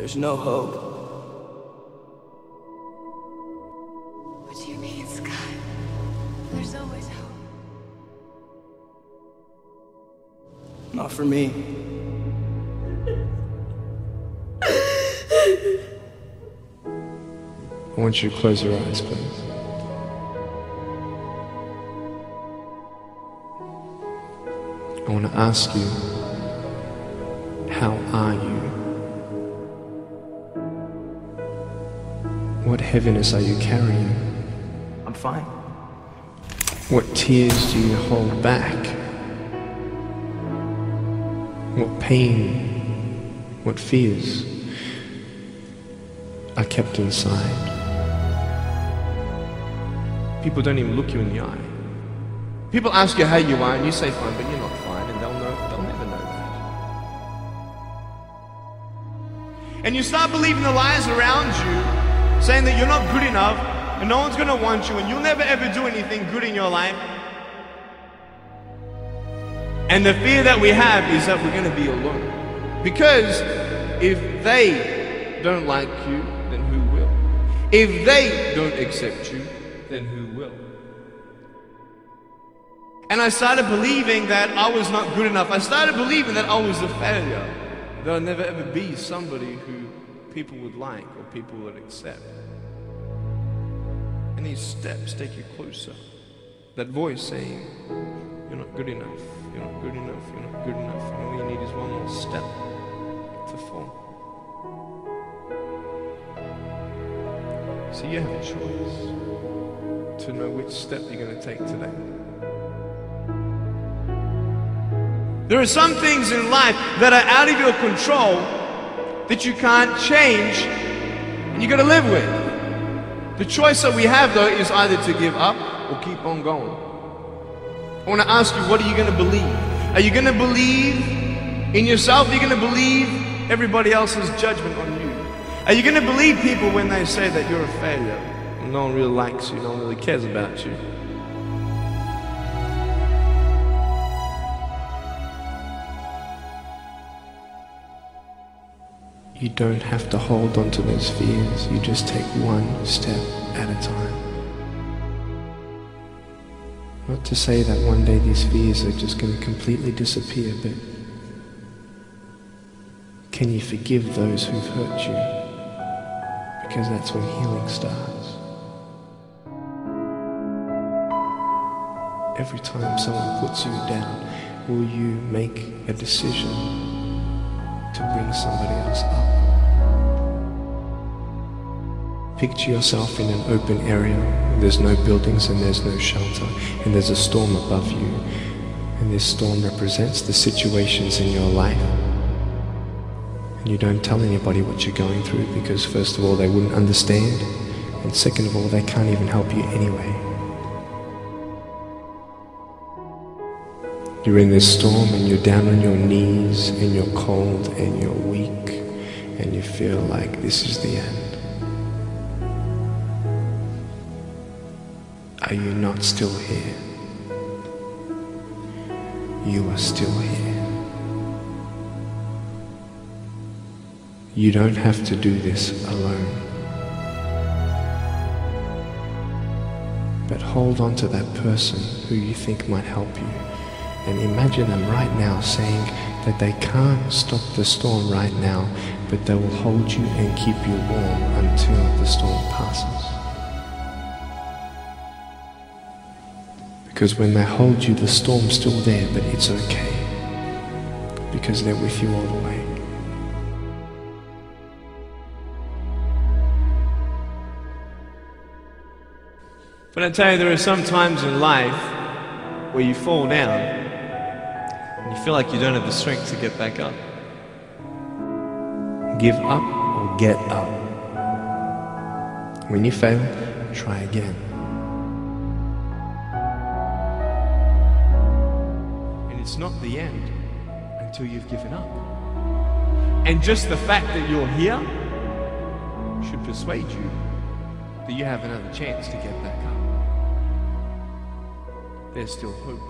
there's no hope. What do you mean, Scott? There's always hope. Not for me. I want you to close your eyes, please. I want to ask you, how are you? What heaviness are you carrying? I'm fine. What tears do you hold back? What pain, what fears are kept inside? People don't even look you in the eye. People ask you how you are, and you say fine, but you're not fine, and they'll know, they'll never know that. And you start believing the lies around you, saying that you're not good enough, and no one's gonna want you, and you'll never ever do anything good in your life. And the fear that we have is that we're gonna be alone. Because if they don't like you, then who will? If they don't accept you, then who will? And I started believing that I was not good enough. I started believing that I was a failure. That I'd never ever be somebody who people would like or people would accept. And these steps take you closer. That voice saying, You're not good enough, you're not good enough, you're not good enough. And all you need is one more step to fall. So you have a choice to know which step you're going to take today. There are some things in life that are out of your control that you can't change and you got to live with. The choice that we have though is either to give up or keep on going. I want to ask you, what are you going to believe? Are you going to believe in yourself? Are you going to believe everybody else's judgment on you? Are you going to believe people when they say that you're a failure? No one really likes you, no one really cares about you. You don't have to hold on to those fears. You just take one step at a time. Not to say that one day these fears are just going to completely disappear, but can you forgive those who've hurt you? Because that's when healing starts. Every time someone puts you down, will you make a decision to bring somebody else up? Picture yourself in an open area. There's no buildings and there's no shelter, and there's a storm above you. And this storm represents the situations in your life. And you don't tell anybody what you're going through because, first of all, they wouldn't understand, and second of all, they can't even help you anyway. You're in this storm and you're down on your knees and you're cold and you're weak and you feel like this is the end. Are you not still here? You are still here. You don't have to do this alone. But hold on to that person who you think might help you and imagine them right now saying that they can't stop the storm right now, but they will hold you and keep you warm until the storm passes. Because when they hold you, the storm's still there, but it's okay. Because they're with you all the way. But I tell you, there are some times in life where you fall down feel like you don't have the strength to get back up. Give up or get up. When you fail, try again. And it's not the end until you've given up. And just the fact that you're here should persuade you that you have another chance to get back up. There's still hope.